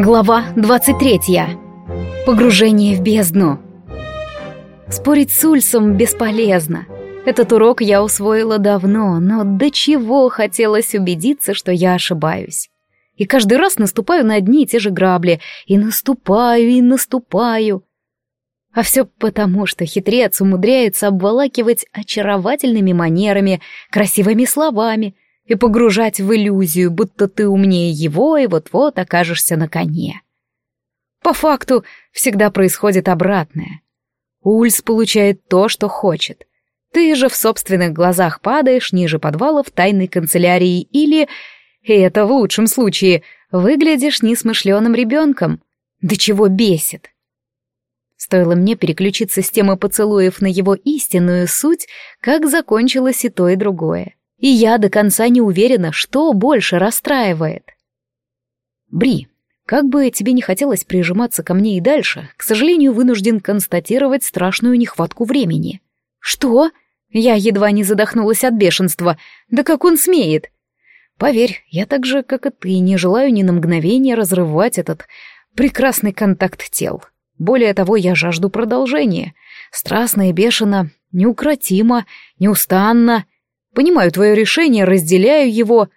Глава 23. Погружение в бездну. Спорить с Ульсом бесполезно. Этот урок я усвоила давно, но до чего хотелось убедиться, что я ошибаюсь. И каждый раз наступаю на одни и те же грабли, и наступаю, и наступаю. А все потому, что хитрец умудряется обволакивать очаровательными манерами, красивыми словами — и погружать в иллюзию, будто ты умнее его и вот-вот окажешься на коне. По факту всегда происходит обратное. Ульс получает то, что хочет. Ты же в собственных глазах падаешь ниже подвала в тайной канцелярии или, и это в лучшем случае, выглядишь несмышленым ребенком. Да чего бесит. Стоило мне переключиться с темы поцелуев на его истинную суть, как закончилось и то, и другое и я до конца не уверена, что больше расстраивает. Бри, как бы тебе не хотелось прижиматься ко мне и дальше, к сожалению, вынужден констатировать страшную нехватку времени. Что? Я едва не задохнулась от бешенства. Да как он смеет? Поверь, я так же, как и ты, не желаю ни на мгновение разрывать этот прекрасный контакт тел. Более того, я жажду продолжения. Страстно и бешено, неукротимо, неустанно — Понимаю твое решение, разделяю его.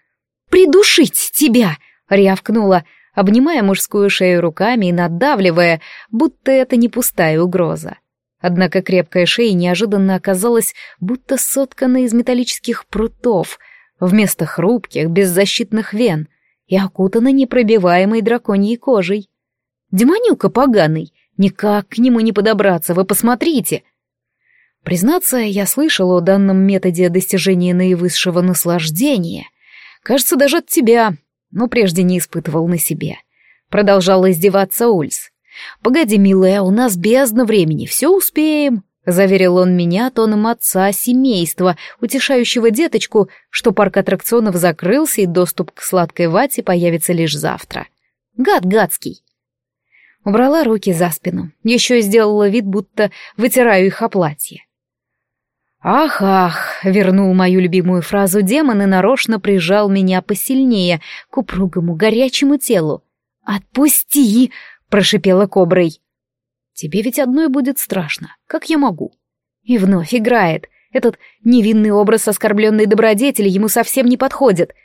«Придушить тебя!» — рявкнула, обнимая мужскую шею руками и надавливая, будто это не пустая угроза. Однако крепкая шея неожиданно оказалась будто соткана из металлических прутов, вместо хрупких, беззащитных вен и окутана непробиваемой драконьей кожей. Демонюка поганый, никак к нему не подобраться, вы посмотрите. Признаться, я слышал о данном методе достижения наивысшего наслаждения. Кажется, даже от тебя, но прежде не испытывал на себе. Продолжал издеваться Ульс. «Погоди, милая, у нас бездна времени, все успеем», — заверил он меня тоном отца семейства, утешающего деточку, что парк аттракционов закрылся и доступ к сладкой вате появится лишь завтра. Гад гадский. Убрала руки за спину, еще и сделала вид, будто вытираю их о платье. «Ах-ах!» — вернул мою любимую фразу демон и нарочно прижал меня посильнее к упругому горячему телу. «Отпусти!» — прошипела коброй. «Тебе ведь одной будет страшно. Как я могу?» И вновь играет. Этот невинный образ оскорбленной добродетели ему совсем не подходит.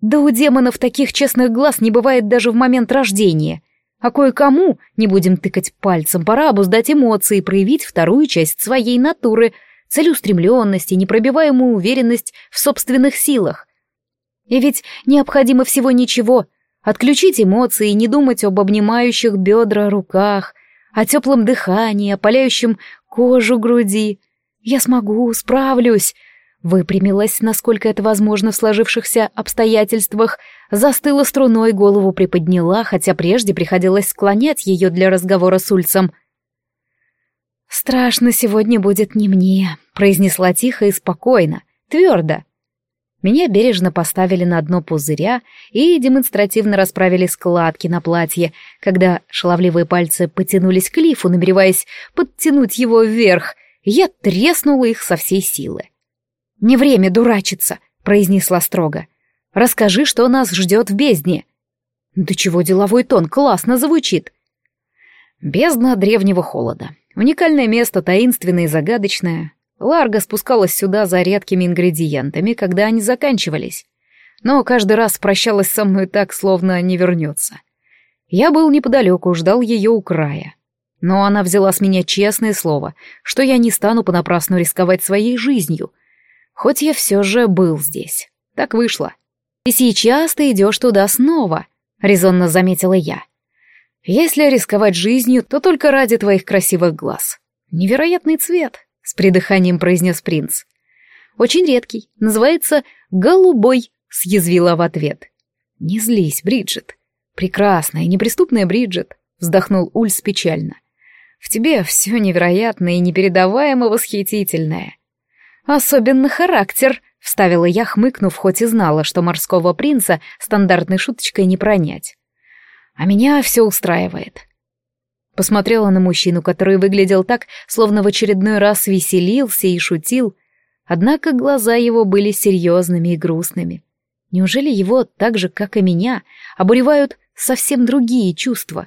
Да у демонов таких честных глаз не бывает даже в момент рождения. А кое-кому, не будем тыкать пальцем, пора обуздать эмоции и проявить вторую часть своей натуры — целеустремленность и непробиваемую уверенность в собственных силах. И ведь необходимо всего ничего — отключить эмоции и не думать об обнимающих бедра руках, о теплом дыхании, опаляющем кожу груди. Я смогу, справлюсь. Выпрямилась, насколько это возможно в сложившихся обстоятельствах, застыла струной, голову приподняла, хотя прежде приходилось склонять ее для разговора с Ульцем — «Страшно сегодня будет не мне», — произнесла тихо и спокойно, твердо. Меня бережно поставили на дно пузыря и демонстративно расправили складки на платье, когда шаловливые пальцы потянулись к лифу, намереваясь подтянуть его вверх, я треснула их со всей силы. «Не время дурачиться», — произнесла строго. «Расскажи, что нас ждет в бездне». «Да чего деловой тон, классно звучит». «Бездна древнего холода. Уникальное место, таинственное и загадочное. Ларга спускалась сюда за редкими ингредиентами, когда они заканчивались. Но каждый раз прощалась со мной так, словно не вернется. Я был неподалеку, ждал ее у края. Но она взяла с меня честное слово, что я не стану понапрасну рисковать своей жизнью. Хоть я все же был здесь. Так вышло. И сейчас ты идешь туда снова, резонно заметила я. Если рисковать жизнью, то только ради твоих красивых глаз. Невероятный цвет, с придыханием произнес принц. Очень редкий, называется голубой, съязвила в ответ. Не злись, Бриджит. Прекрасная, неприступная Бриджит, вздохнул Ульс печально. В тебе все невероятное и непередаваемо восхитительное. Особенно характер, вставила я, хмыкнув, хоть и знала, что морского принца стандартной шуточкой не пронять. А меня все устраивает. Посмотрела на мужчину, который выглядел так, словно в очередной раз веселился и шутил, однако глаза его были серьезными и грустными. Неужели его, так же, как и меня, обуревают совсем другие чувства,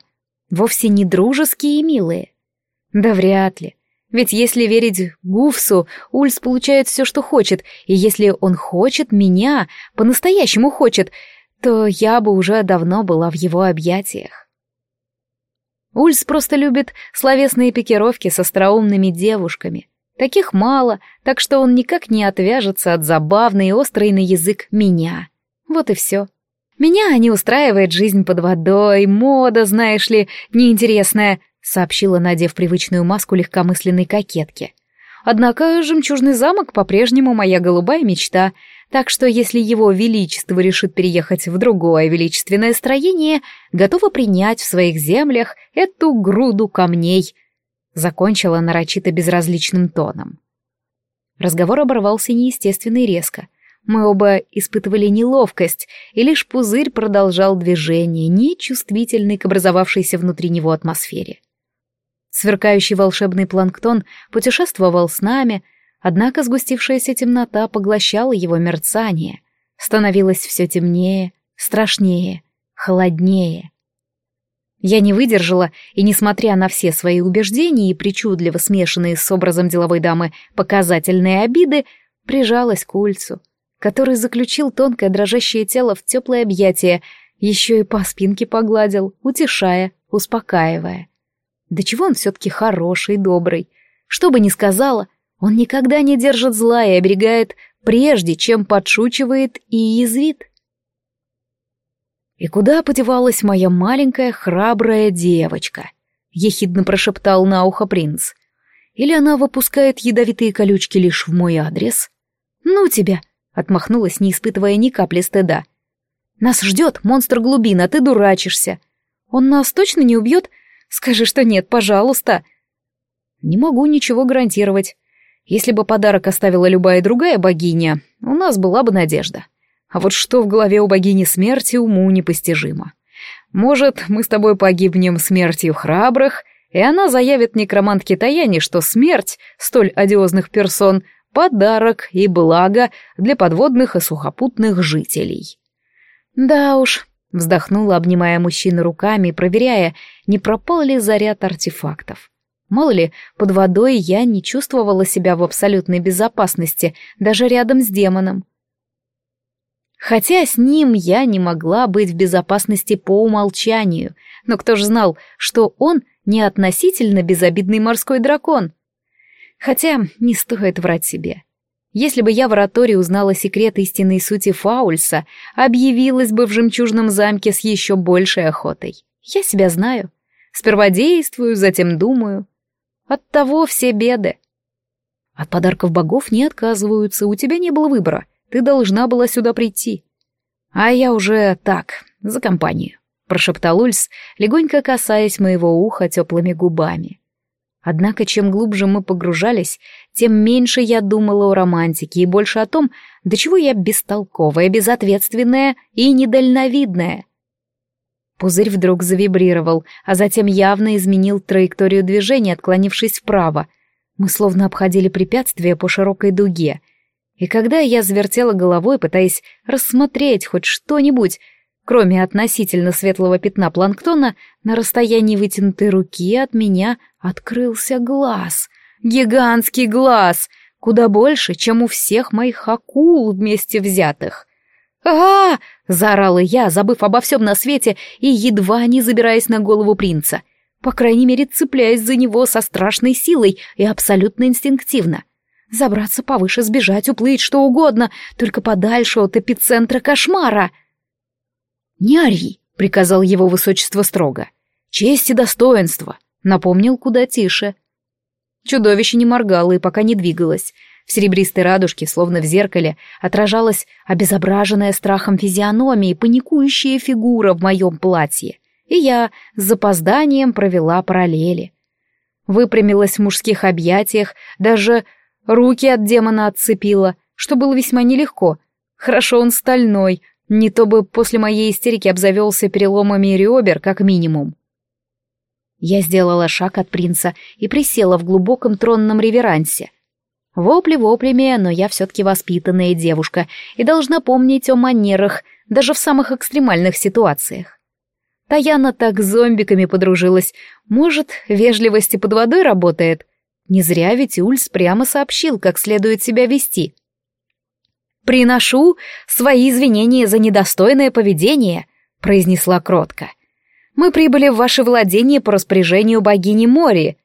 вовсе не дружеские и милые. Да вряд ли. Ведь если верить Гуфсу, Ульс получает все, что хочет, и если он хочет меня, по-настоящему хочет, то я бы уже давно была в его объятиях. Ульс просто любит словесные пикировки с остроумными девушками. Таких мало, так что он никак не отвяжется от забавной и острой на язык меня. Вот и все. Меня не устраивает жизнь под водой, мода, знаешь ли, неинтересная, сообщила, надев привычную маску легкомысленной кокетки. Однако жемчужный замок по-прежнему моя голубая мечта, так что если его величество решит переехать в другое величественное строение, готова принять в своих землях эту груду камней. Закончила нарочито безразличным тоном. Разговор оборвался неестественно и резко. Мы оба испытывали неловкость, и лишь пузырь продолжал движение, нечувствительный к образовавшейся внутри него атмосфере. Сверкающий волшебный планктон путешествовал с нами, однако сгустившаяся темнота поглощала его мерцание, становилось все темнее, страшнее, холоднее. Я не выдержала, и, несмотря на все свои убеждения и причудливо смешанные с образом деловой дамы показательные обиды, прижалась к Ульцу — который заключил тонкое дрожащее тело в теплое объятие, еще и по спинке погладил, утешая, успокаивая. Да чего он все-таки хороший, добрый. Что бы ни сказала, он никогда не держит зла и оберегает, прежде чем подшучивает и язвит. «И куда подевалась моя маленькая храбрая девочка?» — ехидно прошептал на ухо принц. «Или она выпускает ядовитые колючки лишь в мой адрес?» «Ну тебя!» Отмахнулась, не испытывая ни капли стыда. «Нас ждет монстр глубин, а ты дурачишься. Он нас точно не убьет? Скажи, что нет, пожалуйста». «Не могу ничего гарантировать. Если бы подарок оставила любая другая богиня, у нас была бы надежда. А вот что в голове у богини смерти уму непостижимо. Может, мы с тобой погибнем смертью храбрых, и она заявит некромантке Таяне, что смерть столь одиозных персон — подарок и благо для подводных и сухопутных жителей. Да уж, вздохнула, обнимая мужчину руками проверяя, не пропал ли заряд артефактов. Мало ли, под водой я не чувствовала себя в абсолютной безопасности, даже рядом с демоном. Хотя с ним я не могла быть в безопасности по умолчанию, но кто же знал, что он не относительно безобидный морской дракон — Хотя не стоит врать себе. Если бы я в оратории узнала секрет истинной сути Фаульса, объявилась бы в жемчужном замке с еще большей охотой. Я себя знаю. Сперва действую, затем думаю. Оттого все беды. От подарков богов не отказываются, у тебя не было выбора. Ты должна была сюда прийти. А я уже так, за компанию, прошептал Ульс, легонько касаясь моего уха теплыми губами. Однако, чем глубже мы погружались, тем меньше я думала о романтике и больше о том, до чего я бестолковая, безответственная и недальновидная. Пузырь вдруг завибрировал, а затем явно изменил траекторию движения, отклонившись вправо. Мы словно обходили препятствие по широкой дуге. И когда я завертела головой, пытаясь рассмотреть хоть что-нибудь, Кроме относительно светлого пятна планктона, на расстоянии вытянутой руки от меня открылся глаз. Гигантский глаз! Куда больше, чем у всех моих акул вместе взятых. А, -а, заорала я, забыв обо всем на свете и едва не забираясь на голову принца. По крайней мере, цепляясь за него со страшной силой и абсолютно инстинктивно. Забраться повыше, сбежать, уплыть, что угодно, только подальше от эпицентра кошмара — «Не ори», — приказал его высочество строго. «Честь и достоинство», — напомнил куда тише. Чудовище не моргало и пока не двигалось. В серебристой радужке, словно в зеркале, отражалась обезображенная страхом физиономия и паникующая фигура в моем платье. И я с запозданием провела параллели. Выпрямилась в мужских объятиях, даже руки от демона отцепила, что было весьма нелегко. Хорошо он стальной, не то бы после моей истерики обзавелся переломами ребер, как минимум. Я сделала шаг от принца и присела в глубоком тронном реверансе. Вопли воплями, но я все-таки воспитанная девушка и должна помнить о манерах, даже в самых экстремальных ситуациях. Таяна так с зомбиками подружилась. Может, вежливости под водой работает? Не зря ведь Ульс прямо сообщил, как следует себя вести. «Приношу свои извинения за недостойное поведение», — произнесла кротко. «Мы прибыли в ваше владение по распоряжению богини Мори».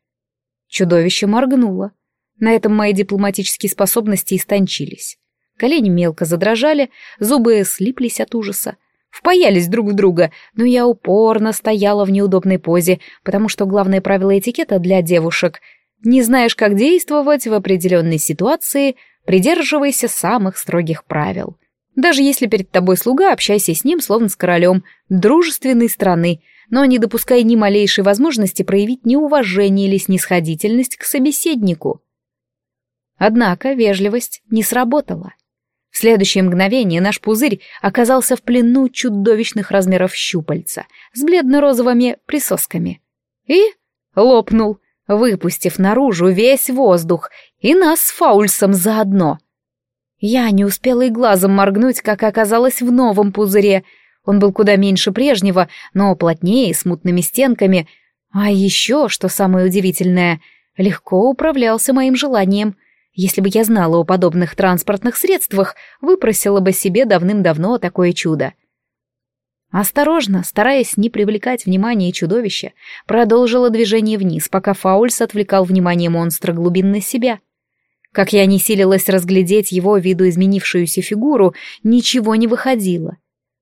Чудовище моргнуло. На этом мои дипломатические способности истончились. Колени мелко задрожали, зубы слиплись от ужаса. Впаялись друг в друга, но я упорно стояла в неудобной позе, потому что главное правило этикета для девушек — не знаешь, как действовать в определенной ситуации — Придерживайся самых строгих правил. Даже если перед тобой слуга, общайся с ним, словно с королем, дружественной страны, но не допускай ни малейшей возможности проявить неуважение или снисходительность к собеседнику. Однако вежливость не сработала. В следующее мгновение наш пузырь оказался в плену чудовищных размеров щупальца с бледно-розовыми присосками. И лопнул, выпустив наружу весь воздух и нас с Фаульсом заодно. Я не успела и глазом моргнуть, как оказалось в новом пузыре. Он был куда меньше прежнего, но плотнее, с мутными стенками. А еще, что самое удивительное, легко управлялся моим желанием. Если бы я знала о подобных транспортных средствах, выпросила бы себе давным-давно такое чудо. Осторожно, стараясь не привлекать внимания чудовища, продолжила движение вниз, пока Фаульс отвлекал внимание монстра глубин себя. Как я не силилась разглядеть его видоизменившуюся фигуру, ничего не выходило.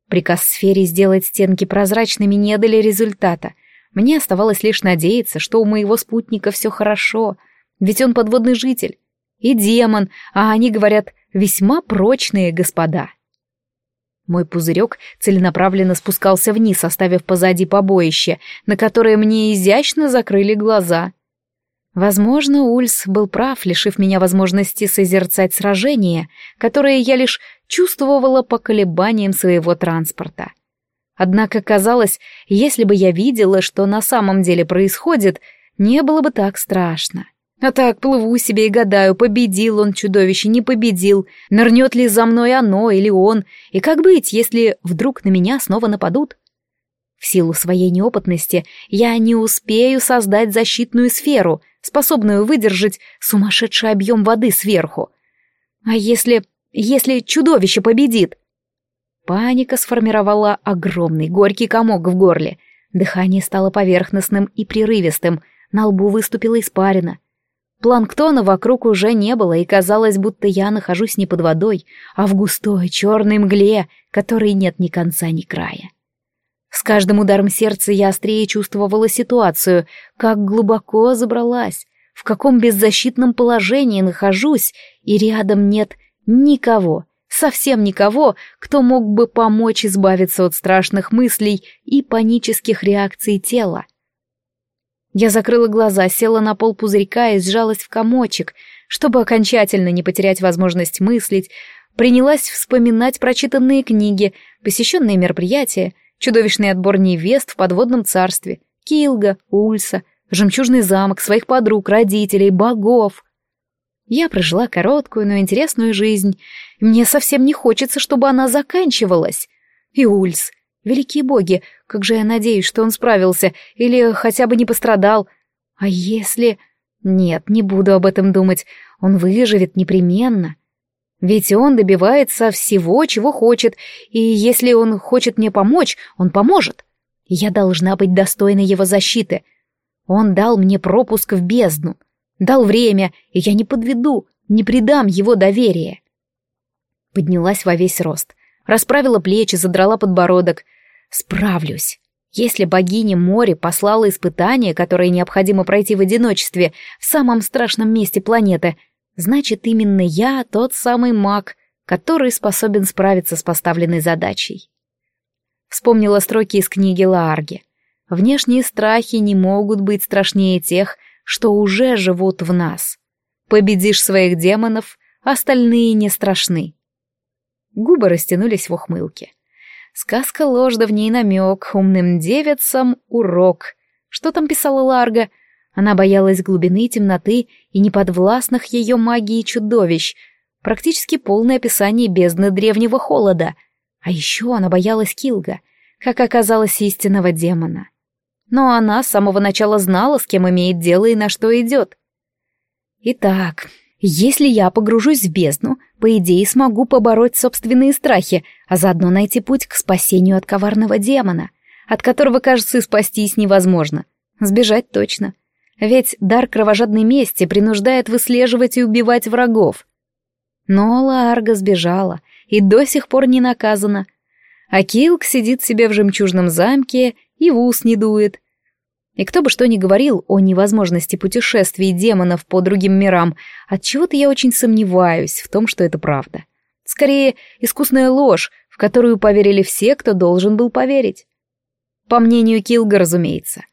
Приказ сфере сделать стенки прозрачными не дали результата. Мне оставалось лишь надеяться, что у моего спутника все хорошо, ведь он подводный житель. И демон, а они, говорят, весьма прочные господа. Мой пузырек целенаправленно спускался вниз, оставив позади побоище, на которое мне изящно закрыли глаза. Возможно, Ульс был прав, лишив меня возможности созерцать сражение, которое я лишь чувствовала по колебаниям своего транспорта. Однако казалось, если бы я видела, что на самом деле происходит, не было бы так страшно. А так плыву себе и гадаю, победил он чудовище, не победил, нырнет ли за мной оно или он, и как быть, если вдруг на меня снова нападут? В силу своей неопытности я не успею создать защитную сферу, способную выдержать сумасшедший объем воды сверху. А если... если чудовище победит? Паника сформировала огромный горький комок в горле. Дыхание стало поверхностным и прерывистым, на лбу выступила испарина. Планктона вокруг уже не было, и казалось, будто я нахожусь не под водой, а в густой черной мгле, которой нет ни конца, ни края. С каждым ударом сердца я острее чувствовала ситуацию, как глубоко забралась, в каком беззащитном положении нахожусь, и рядом нет никого, совсем никого, кто мог бы помочь избавиться от страшных мыслей и панических реакций тела. Я закрыла глаза, села на пол пузырька и сжалась в комочек, чтобы окончательно не потерять возможность мыслить, принялась вспоминать прочитанные книги, посещенные мероприятия, чудовищный отбор невест в подводном царстве, Килга, Ульса, жемчужный замок, своих подруг, родителей, богов. Я прожила короткую, но интересную жизнь. Мне совсем не хочется, чтобы она заканчивалась. И Ульс, Великие боги, как же я надеюсь, что он справился или хотя бы не пострадал. А если... Нет, не буду об этом думать. Он выживет непременно. Ведь он добивается всего, чего хочет, и если он хочет мне помочь, он поможет. Я должна быть достойной его защиты. Он дал мне пропуск в бездну, дал время, и я не подведу, не предам его доверие. Поднялась во весь рост, расправила плечи, задрала подбородок — Справлюсь. Если богиня моря послала испытание, которое необходимо пройти в одиночестве в самом страшном месте планеты, значит, именно я тот самый маг, который способен справиться с поставленной задачей. Вспомнила строки из книги Лаарги. Внешние страхи не могут быть страшнее тех, что уже живут в нас. Победишь своих демонов, остальные не страшны. Губы растянулись в ухмылке. Сказка ложь, да в ней намек, умным девицам урок. Что там писала Ларга? Она боялась глубины темноты и неподвластных ее магии чудовищ. Практически полное описание бездны древнего холода. А еще она боялась Килга. как оказалось, истинного демона. Но она с самого начала знала, с кем имеет дело и на что идет. Итак, если я погружусь в бездну, по идее смогу побороть собственные страхи, а заодно найти путь к спасению от коварного демона, от которого, кажется, спастись невозможно. Сбежать точно. Ведь дар кровожадной мести принуждает выслеживать и убивать врагов. Но Лаарга сбежала и до сих пор не наказана. А Килк сидит себе в жемчужном замке и в ус не дует. И кто бы что ни говорил о невозможности путешествий демонов по другим мирам, от чего то я очень сомневаюсь в том, что это правда. Скорее, искусная ложь, в которую поверили все, кто должен был поверить. По мнению Килга, разумеется.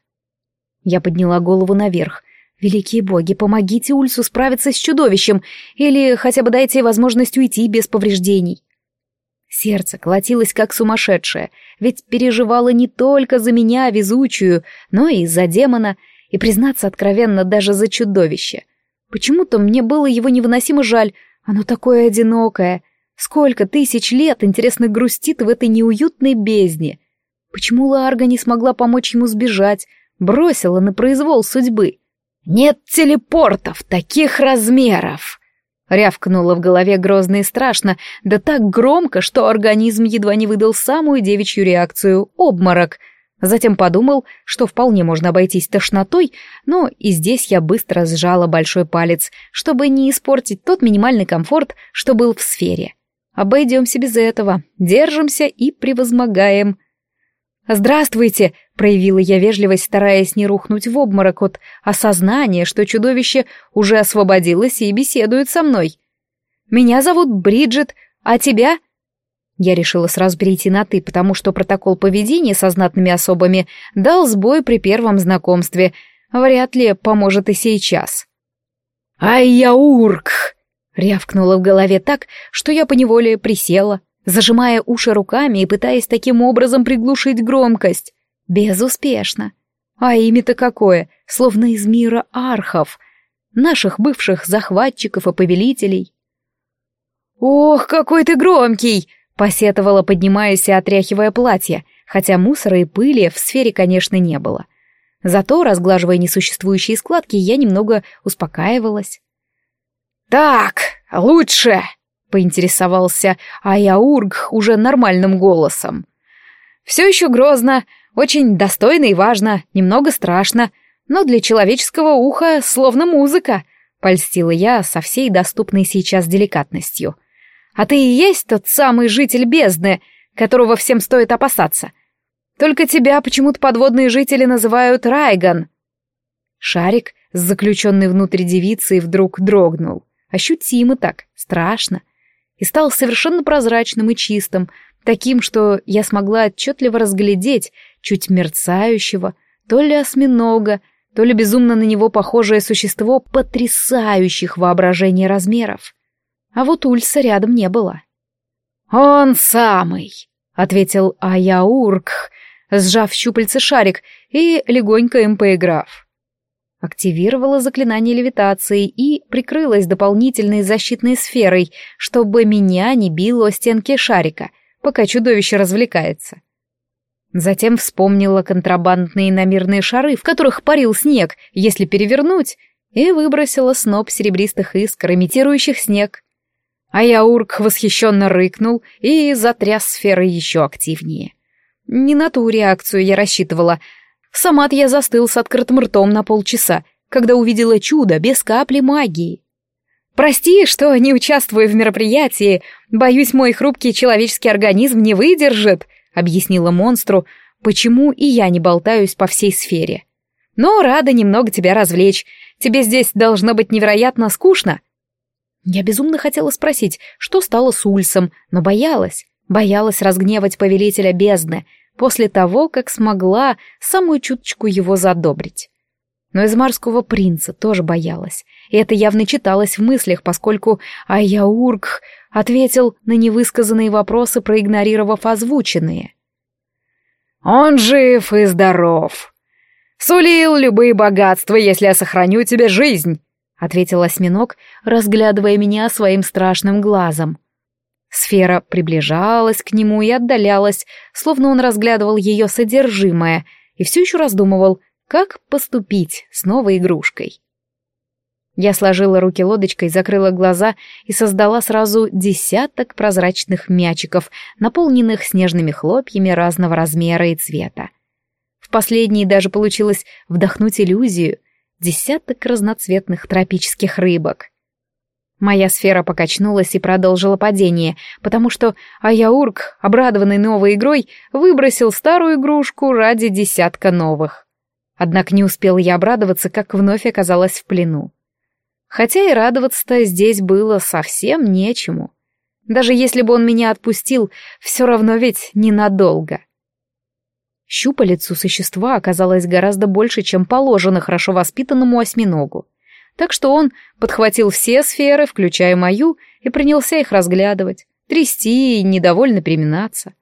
Я подняла голову наверх. «Великие боги, помогите Ульсу справиться с чудовищем, или хотя бы дайте возможность уйти без повреждений». Сердце колотилось как сумасшедшее, ведь переживало не только за меня, везучую, но и за демона, и, признаться откровенно, даже за чудовище. Почему-то мне было его невыносимо жаль, оно такое одинокое. Сколько тысяч лет, интересно, грустит в этой неуютной бездне. Почему Ларга не смогла помочь ему сбежать, бросила на произвол судьбы? «Нет телепортов таких размеров!» Рявкнуло в голове грозно и страшно, да так громко, что организм едва не выдал самую девичью реакцию — обморок. Затем подумал, что вполне можно обойтись тошнотой, но и здесь я быстро сжала большой палец, чтобы не испортить тот минимальный комфорт, что был в сфере. Обойдемся без этого, держимся и превозмогаем. «Здравствуйте!» — проявила я вежливость, стараясь не рухнуть в обморок от осознания, что чудовище уже освободилось и беседует со мной. «Меня зовут Бриджит, а тебя?» Я решила сразу перейти на «ты», потому что протокол поведения со знатными особами дал сбой при первом знакомстве. Вряд ли поможет и сейчас. «Ай-я-урк!» — рявкнула в голове так, что я поневоле присела зажимая уши руками и пытаясь таким образом приглушить громкость. Безуспешно. А имя-то какое, словно из мира архов, наших бывших захватчиков и повелителей. «Ох, какой ты громкий!» — посетовала, поднимаясь и отряхивая платье, хотя мусора и пыли в сфере, конечно, не было. Зато, разглаживая несуществующие складки, я немного успокаивалась. «Так, лучше!» — поинтересовался Аяург уже нормальным голосом. «Все еще грозно, очень достойно и важно, немного страшно, но для человеческого уха словно музыка», — польстила я со всей доступной сейчас деликатностью. «А ты и есть тот самый житель бездны, которого всем стоит опасаться. Только тебя почему-то подводные жители называют Райган». Шарик с заключенной внутрь девицей вдруг дрогнул. Ощутимо так, страшно и стал совершенно прозрачным и чистым, таким, что я смогла отчетливо разглядеть чуть мерцающего, то ли осьминога, то ли безумно на него похожее существо потрясающих воображения размеров. А вот Ульса рядом не было. «Он самый!» — ответил Аяурк, сжав щупальце шарик и легонько им поиграв активировала заклинание левитации и прикрылась дополнительной защитной сферой, чтобы меня не било стенки шарика, пока чудовище развлекается. Затем вспомнила контрабандные намирные шары, в которых парил снег, если перевернуть, и выбросила сноп серебристых искр, имитирующих снег. А Яурк восхищенно рыкнул и затряс сферой еще активнее. Не на ту реакцию я рассчитывала — Сама-то я застыл с открытым ртом на полчаса, когда увидела чудо без капли магии. «Прости, что не участвую в мероприятии. Боюсь, мой хрупкий человеческий организм не выдержит», — объяснила монстру, почему и я не болтаюсь по всей сфере. «Но рада немного тебя развлечь. Тебе здесь должно быть невероятно скучно». Я безумно хотела спросить, что стало с Ульсом, но боялась. Боялась разгневать повелителя бездны, после того, как смогла самую чуточку его задобрить. Но из морского принца тоже боялась, и это явно читалось в мыслях, поскольку Айяург ответил на невысказанные вопросы, проигнорировав озвученные. «Он жив и здоров. Сулил любые богатства, если я сохраню тебе жизнь», — ответил осьминог, разглядывая меня своим страшным глазом. Сфера приближалась к нему и отдалялась, словно он разглядывал ее содержимое и все еще раздумывал, как поступить с новой игрушкой. Я сложила руки лодочкой, закрыла глаза и создала сразу десяток прозрачных мячиков, наполненных снежными хлопьями разного размера и цвета. В последней даже получилось вдохнуть иллюзию десяток разноцветных тропических рыбок. Моя сфера покачнулась и продолжила падение, потому что Аяурк, обрадованный новой игрой, выбросил старую игрушку ради десятка новых. Однако не успел я обрадоваться, как вновь оказалась в плену. Хотя и радоваться-то здесь было совсем нечему. Даже если бы он меня отпустил, все равно ведь ненадолго. Щупалец у существа оказалось гораздо больше, чем положено хорошо воспитанному осьминогу так что он подхватил все сферы, включая мою, и принялся их разглядывать, трясти и недовольно переминаться.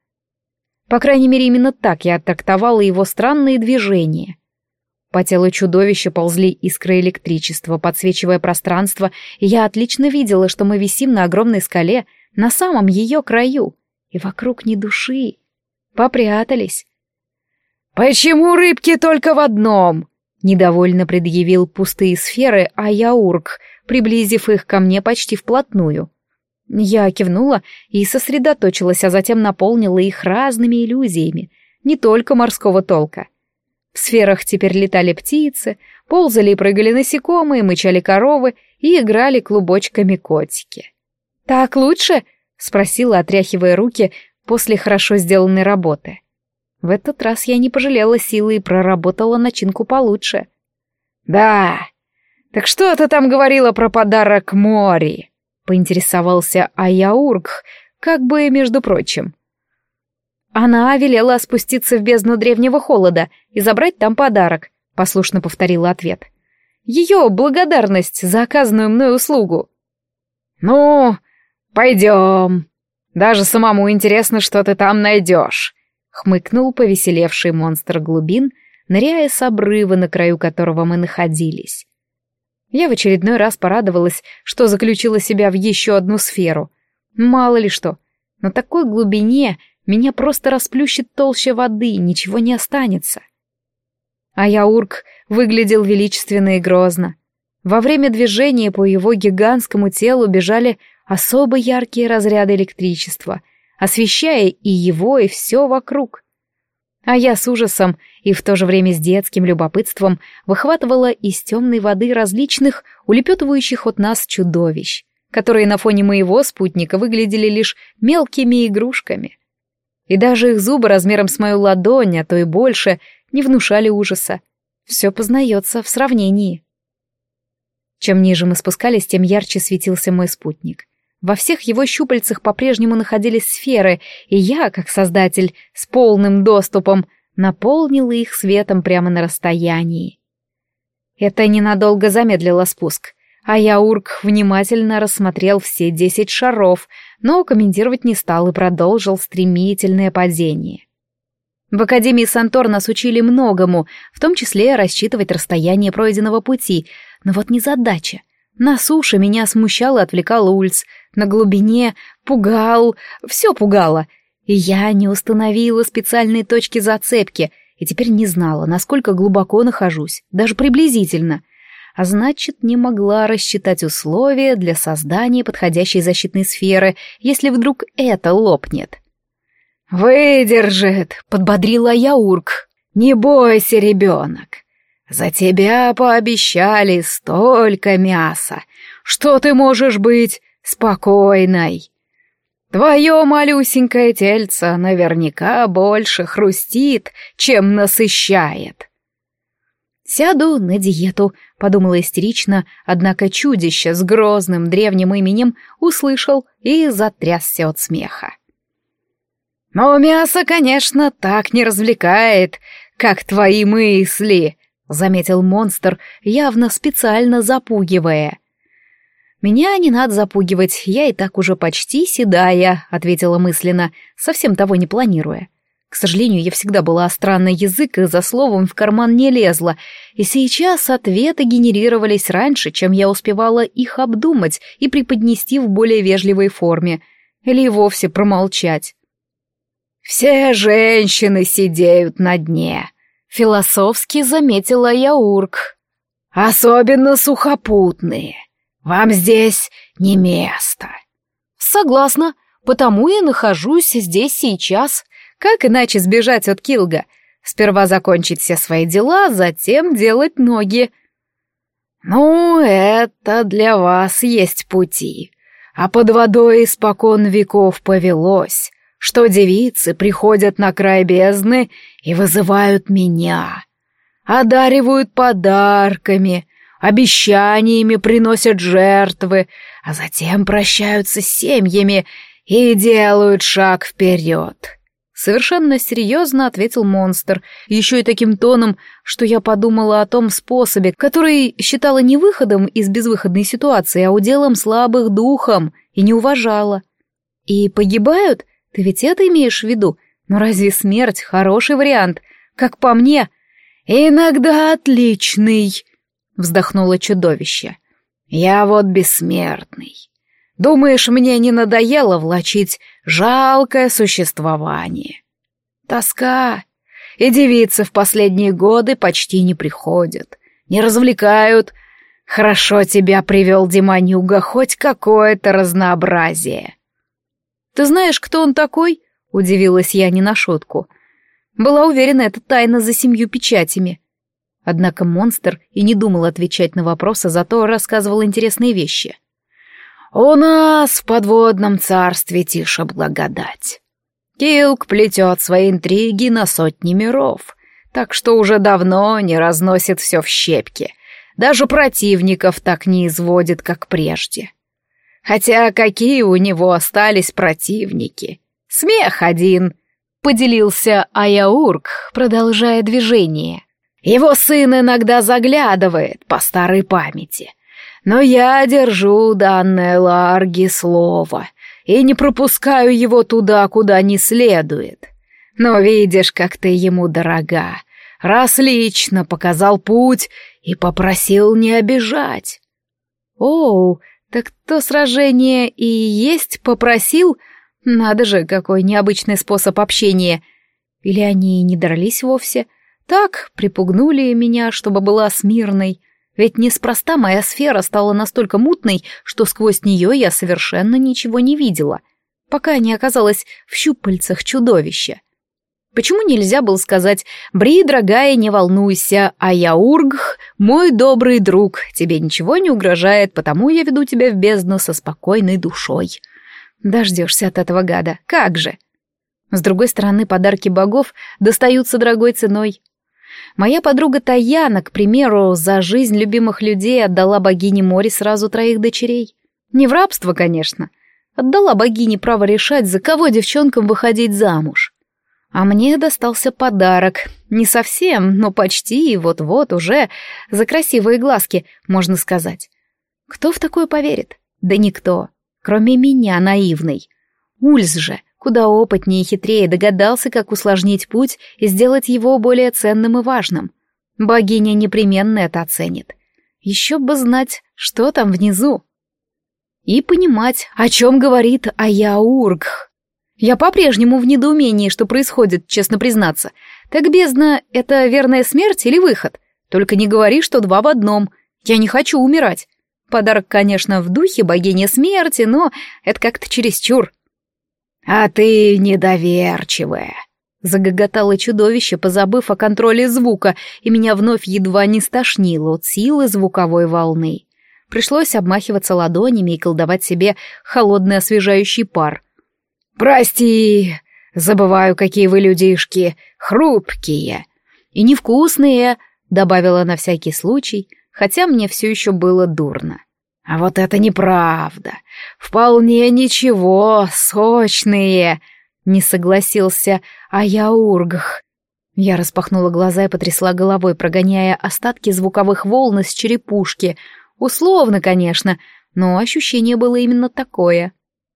По крайней мере, именно так я оттактовала его странные движения. По телу чудовища ползли искры электричества, подсвечивая пространство, и я отлично видела, что мы висим на огромной скале, на самом ее краю, и вокруг ни души. Попрятались. «Почему рыбки только в одном?» Недовольно предъявил пустые сферы Аяурк, приблизив их ко мне почти вплотную. Я кивнула и сосредоточилась, а затем наполнила их разными иллюзиями, не только морского толка. В сферах теперь летали птицы, ползали и прыгали насекомые, мычали коровы и играли клубочками котики. «Так лучше?» — спросила, отряхивая руки после хорошо сделанной работы. В этот раз я не пожалела силы и проработала начинку получше. «Да, так что ты там говорила про подарок Мори?» — поинтересовался Аяург, как бы между прочим. «Она велела спуститься в бездну древнего холода и забрать там подарок», — послушно повторила ответ. «Ее благодарность за оказанную мной услугу». «Ну, пойдем. Даже самому интересно, что ты там найдешь», хмыкнул повеселевший монстр глубин, ныряя с обрыва, на краю которого мы находились. Я в очередной раз порадовалась, что заключила себя в еще одну сферу. Мало ли что, на такой глубине меня просто расплющит толще воды, ничего не останется. А Яурк выглядел величественно и грозно. Во время движения по его гигантскому телу бежали особо яркие разряды электричества — освещая и его, и все вокруг. А я с ужасом и в то же время с детским любопытством выхватывала из темной воды различных, улепетывающих от нас чудовищ, которые на фоне моего спутника выглядели лишь мелкими игрушками. И даже их зубы размером с мою ладонь, а то и больше, не внушали ужаса. Все познается в сравнении. Чем ниже мы спускались, тем ярче светился мой спутник — во всех его щупальцах по-прежнему находились сферы, и я, как создатель, с полным доступом, наполнила их светом прямо на расстоянии. Это ненадолго замедлило спуск, а Яурк внимательно рассмотрел все десять шаров, но комментировать не стал и продолжил стремительное падение. В Академии Сантор нас учили многому, в том числе рассчитывать расстояние пройденного пути, но вот не задача. На суше меня смущал и отвлекал Ульц, на глубине пугал, все пугало. И я не установила специальные точки зацепки, и теперь не знала, насколько глубоко нахожусь, даже приблизительно. А значит, не могла рассчитать условия для создания подходящей защитной сферы, если вдруг это лопнет. «Выдержит», — подбодрила я Урк. «Не бойся, ребенок. За тебя пообещали столько мяса, что ты можешь быть спокойной. Твое малюсенькое тельце наверняка больше хрустит, чем насыщает. «Сяду на диету», — подумала истерично, однако чудище с грозным древним именем услышал и затрясся от смеха. «Но мясо, конечно, так не развлекает, как твои мысли», — заметил монстр, явно специально запугивая. «Меня не надо запугивать, я и так уже почти седая», — ответила мысленно, совсем того не планируя. К сожалению, я всегда была странный язык и за словом в карман не лезла, и сейчас ответы генерировались раньше, чем я успевала их обдумать и преподнести в более вежливой форме. или и вовсе промолчать. «Все женщины сидеют на дне», — философски заметила Яурк. «Особенно сухопутные. Вам здесь не место». «Согласна, потому и нахожусь здесь сейчас. Как иначе сбежать от Килга? Сперва закончить все свои дела, затем делать ноги». «Ну, это для вас есть пути. А под водой испокон веков повелось, что девицы приходят на край бездны и вызывают меня, одаривают подарками, обещаниями приносят жертвы, а затем прощаются с семьями и делают шаг вперед. Совершенно серьезно ответил монстр, еще и таким тоном, что я подумала о том способе, который считала не выходом из безвыходной ситуации, а уделом слабых духом, и не уважала. И погибают? Ты ведь это имеешь в виду? Но разве смерть хороший вариант? Как по мне? Иногда отличный, вздохнуло чудовище. Я вот бессмертный. Думаешь, мне не надоело влачить жалкое существование? Тоска. И девицы в последние годы почти не приходят, не развлекают. Хорошо тебя привел Диманюга, хоть какое-то разнообразие. Ты знаешь, кто он такой? Удивилась я не на шутку. Была уверена, это тайна за семью печатями. Однако монстр и не думал отвечать на вопросы, зато рассказывал интересные вещи. У нас в подводном царстве тише благодать. Килк плетет свои интриги на сотни миров, так что уже давно не разносит все в щепки. Даже противников так не изводит, как прежде. Хотя какие у него остались противники? Смех один, поделился Аяурк, продолжая движение. Его сын иногда заглядывает по старой памяти — но я держу данное Ларге слово и не пропускаю его туда, куда не следует. Но видишь, как ты ему дорога, раз лично показал путь и попросил не обижать. Оу, так то сражение и есть попросил? Надо же, какой необычный способ общения. Или они не дрались вовсе? Так, припугнули меня, чтобы была смирной. Ведь неспроста моя сфера стала настолько мутной, что сквозь нее я совершенно ничего не видела, пока не оказалась в щупальцах чудовища. Почему нельзя было сказать «Бри, дорогая, не волнуйся, а я Ургх, мой добрый друг, тебе ничего не угрожает, потому я веду тебя в бездну со спокойной душой». Дождешься от этого гада, как же? С другой стороны, подарки богов достаются дорогой ценой. Моя подруга Таяна, к примеру, за жизнь любимых людей отдала богине море сразу троих дочерей. Не в рабство, конечно. Отдала богине право решать, за кого девчонкам выходить замуж. А мне достался подарок. Не совсем, но почти и вот-вот уже за красивые глазки, можно сказать. Кто в такое поверит? Да никто, кроме меня, наивной. Ульс же куда опытнее и хитрее догадался, как усложнить путь и сделать его более ценным и важным. Богиня непременно это оценит. Еще бы знать, что там внизу. И понимать, о чем говорит Аяургх. Я по-прежнему в недоумении, что происходит, честно признаться. Так бездна — это верная смерть или выход? Только не говори, что два в одном. Я не хочу умирать. Подарок, конечно, в духе богини смерти, но это как-то чересчур. «А ты недоверчивая!» Загоготало чудовище, позабыв о контроле звука, и меня вновь едва не стошнило от силы звуковой волны. Пришлось обмахиваться ладонями и колдовать себе холодный освежающий пар. «Прости, забываю, какие вы людишки, хрупкие и невкусные», — добавила на всякий случай, хотя мне все еще было дурно. А вот это неправда. Вполне ничего, сочные, не согласился Аяургах. Я распахнула глаза и потрясла головой, прогоняя остатки звуковых волн из черепушки. Условно, конечно, но ощущение было именно такое.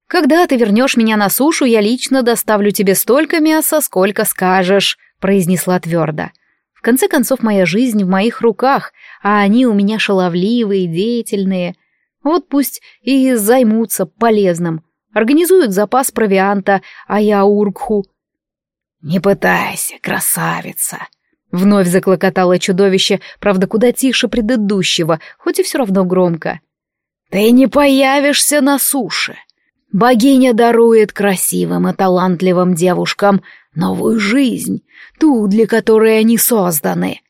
«Когда ты вернешь меня на сушу, я лично доставлю тебе столько мяса, сколько скажешь», — произнесла твердо. «В конце концов, моя жизнь в моих руках, а они у меня шаловливые, деятельные. Вот пусть и займутся полезным. организуют запас провианта, а я ургху. «Не пытайся, красавица!» Вновь заклокотало чудовище, правда, куда тише предыдущего, хоть и все равно громко. «Ты не появишься на суше. Богиня дарует красивым и талантливым девушкам новую жизнь, ту, для которой они созданы».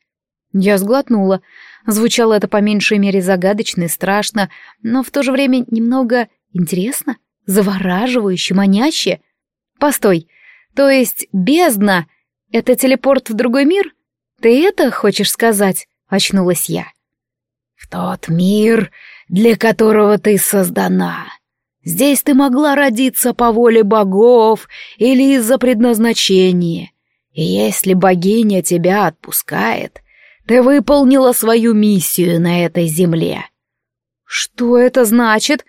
Я сглотнула. Звучало это по меньшей мере загадочно и страшно, но в то же время немного интересно, завораживающе, маняще. Постой, то есть бездна — это телепорт в другой мир? Ты это хочешь сказать? Очнулась я. В тот мир, для которого ты создана. Здесь ты могла родиться по воле богов или из-за предназначения. И если богиня тебя отпускает, ты выполнила свою миссию на этой земле. Что это значит?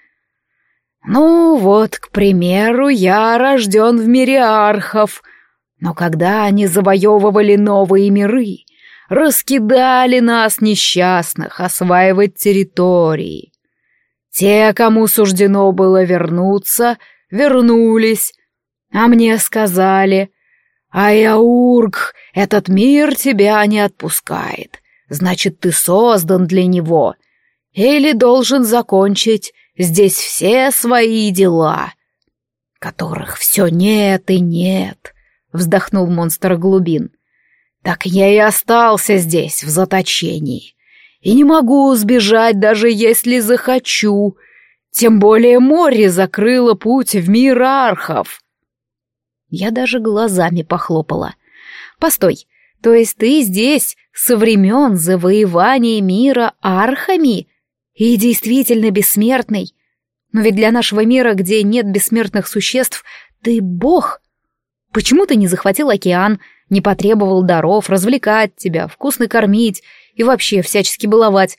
Ну вот, к примеру, я рожден в мире архов, но когда они завоевывали новые миры, раскидали нас несчастных осваивать территории. Те, кому суждено было вернуться, вернулись, а мне сказали, «Аяург, этот мир тебя не отпускает, значит, ты создан для него, или должен закончить здесь все свои дела, которых все нет и нет», — вздохнул монстр глубин. «Так я и остался здесь, в заточении, и не могу сбежать, даже если захочу, тем более море закрыло путь в мир архов». Я даже глазами похлопала. «Постой, то есть ты здесь со времен завоевания мира архами и действительно бессмертный? Но ведь для нашего мира, где нет бессмертных существ, ты бог. Почему ты не захватил океан, не потребовал даров, развлекать тебя, вкусно кормить и вообще всячески баловать?»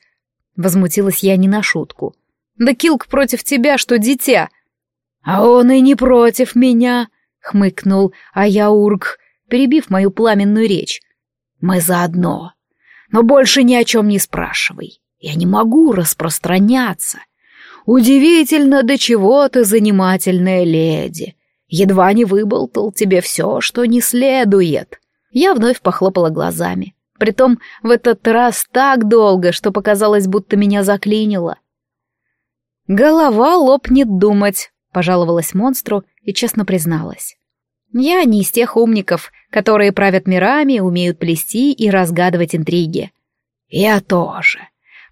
Возмутилась я не на шутку. «Да Килк против тебя, что дитя!» «А он и не против меня!» — хмыкнул Аяург, перебив мою пламенную речь. «Мы заодно. Но больше ни о чем не спрашивай. Я не могу распространяться. Удивительно, до чего ты занимательная леди. Едва не выболтал тебе все, что не следует». Я вновь похлопала глазами. Притом в этот раз так долго, что показалось, будто меня заклинило. «Голова лопнет думать», — пожаловалась монстру и честно призналась. «Я не из тех умников, которые правят мирами, умеют плести и разгадывать интриги». «Я тоже.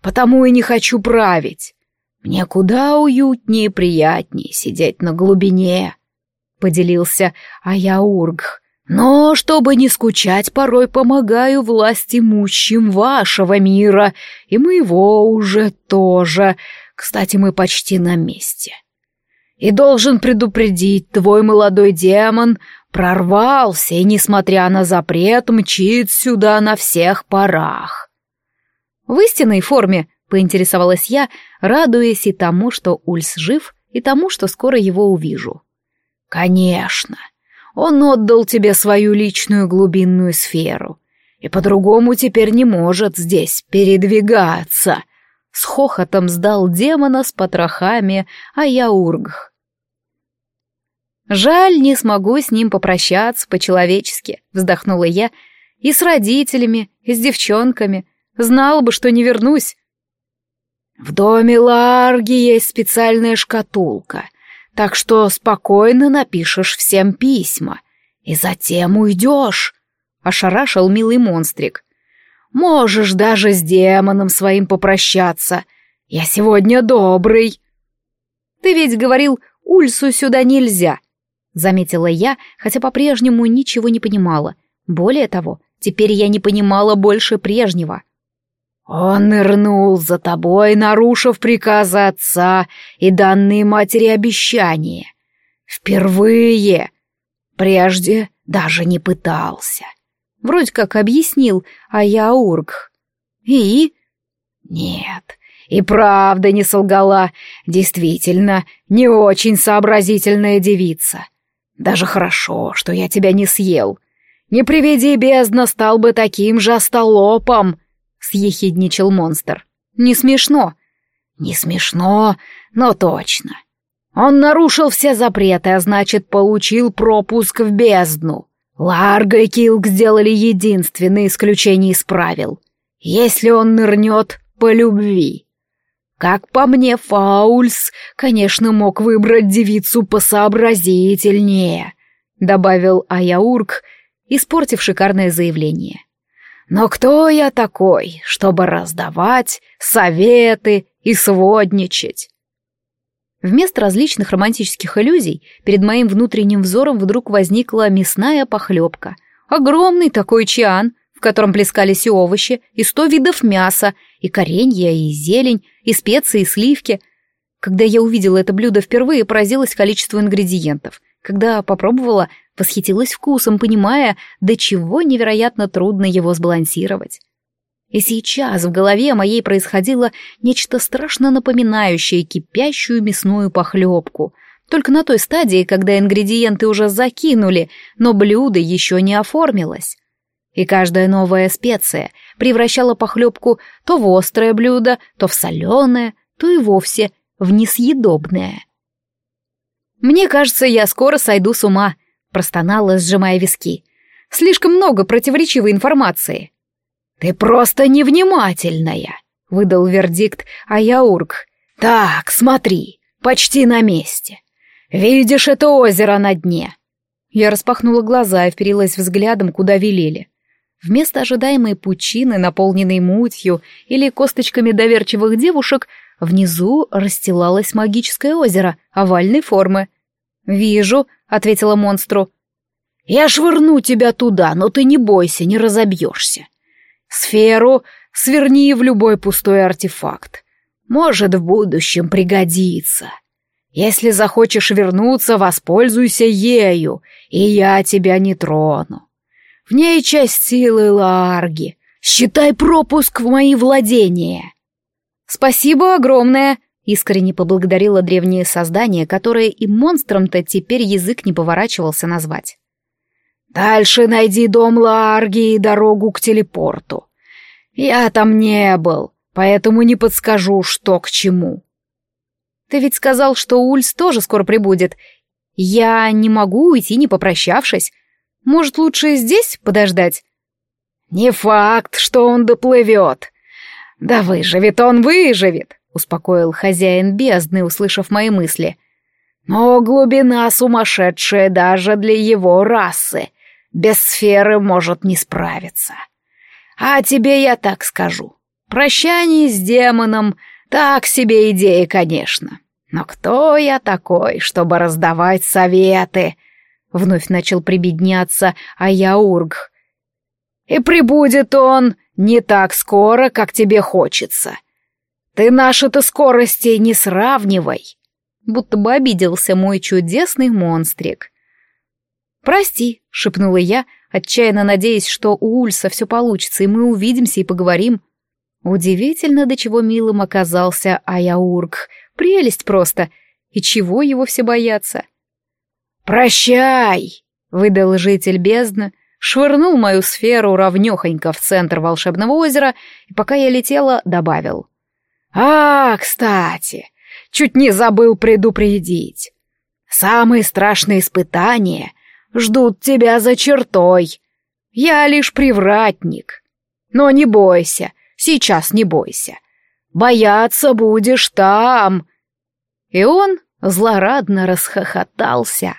Потому и не хочу править. Мне куда уютнее и приятнее сидеть на глубине», — поделился Аяургх. «Но, чтобы не скучать, порой помогаю власть имущим вашего мира, и моего уже тоже. Кстати, мы почти на месте». И должен предупредить, твой молодой демон прорвался и, несмотря на запрет, мчит сюда на всех парах. В истинной форме, поинтересовалась я, радуясь и тому, что Ульс жив, и тому, что скоро его увижу. Конечно. Он отдал тебе свою личную глубинную сферу, и по-другому теперь не может здесь передвигаться. С хохотом сдал демона с потрохами, а я ургх. «Жаль, не смогу с ним попрощаться по-человечески», — вздохнула я. «И с родителями, и с девчонками. Знала бы, что не вернусь». «В доме Ларги есть специальная шкатулка, так что спокойно напишешь всем письма, и затем уйдешь», — ошарашил милый монстрик. «Можешь даже с демоном своим попрощаться. Я сегодня добрый». «Ты ведь говорил, Ульсу сюда нельзя», заметила я, хотя по-прежнему ничего не понимала. Более того, теперь я не понимала больше прежнего. «Он нырнул за тобой, нарушив приказы отца и данные матери обещания. Впервые. Прежде даже не пытался. Вроде как объяснил, а я ург. И? Нет, и правда не солгала. Действительно, не очень сообразительная девица. Даже хорошо, что я тебя не съел. Не приведи бездна, стал бы таким же остолопом, — съехидничал монстр. Не смешно. Не смешно, но точно. Он нарушил все запреты, а значит, получил пропуск в бездну. Ларго и Килк сделали единственное исключение из правил. Если он нырнет по любви. Как по мне, Фаульс, конечно, мог выбрать девицу посообразительнее, добавил Аяурк, испортив шикарное заявление. Но кто я такой, чтобы раздавать советы и сводничать? Вместо различных романтических иллюзий перед моим внутренним взором вдруг возникла мясная похлебка. Огромный такой чан, в котором плескались и овощи, и сто видов мяса, и коренья, и зелень, и специи, и сливки. Когда я увидела это блюдо впервые, поразилась количеству ингредиентов. Когда попробовала, восхитилась вкусом, понимая, до чего невероятно трудно его сбалансировать. И сейчас в голове моей происходило нечто страшно напоминающее кипящую мясную похлебку, только на той стадии, когда ингредиенты уже закинули, но блюдо еще не оформилось и каждая новая специя превращала похлебку то в острое блюдо, то в соленое, то и вовсе в несъедобное. «Мне кажется, я скоро сойду с ума», — простонала, сжимая виски. «Слишком много противоречивой информации». «Ты просто невнимательная», — выдал вердикт Аяург. «Так, смотри, почти на месте. Видишь это озеро на дне?» Я распахнула глаза и вперилась взглядом, куда велели. Вместо ожидаемой пучины, наполненной мутью или косточками доверчивых девушек, внизу расстилалось магическое озеро овальной формы. «Вижу», — ответила монстру. «Я швырну тебя туда, но ты не бойся, не разобьешься. Сферу сверни в любой пустой артефакт. Может, в будущем пригодится. Если захочешь вернуться, воспользуйся ею, и я тебя не трону. В ней часть силы Ларги. Считай пропуск в мои владения. Спасибо огромное, искренне поблагодарила древнее создание, которое и монстром-то теперь язык не поворачивался назвать. Дальше найди дом Ларги и дорогу к телепорту. Я там не был, поэтому не подскажу, что к чему. Ты ведь сказал, что Ульс тоже скоро прибудет. Я не могу уйти, не попрощавшись. Может, лучше здесь подождать? Не факт, что он доплывет. Да выживет он, выживет, успокоил хозяин бездны, услышав мои мысли. Но глубина сумасшедшая даже для его расы. Без сферы может не справиться. А тебе я так скажу. Прощание с демоном — так себе идея, конечно. Но кто я такой, чтобы раздавать советы — Вновь начал прибедняться Аяург. «И прибудет он не так скоро, как тебе хочется. Ты наши-то скорости не сравнивай!» Будто бы обиделся мой чудесный монстрик. «Прости», — шепнула я, отчаянно надеясь, что у Ульса все получится, и мы увидимся и поговорим. Удивительно, до чего милым оказался Аяург. Прелесть просто. И чего его все боятся? «Прощай!» — выдал житель бездны, швырнул мою сферу ровнёхонько в центр волшебного озера и, пока я летела, добавил. «А, кстати, чуть не забыл предупредить. Самые страшные испытания ждут тебя за чертой. Я лишь привратник. Но не бойся, сейчас не бойся. Бояться будешь там». И он злорадно расхохотался.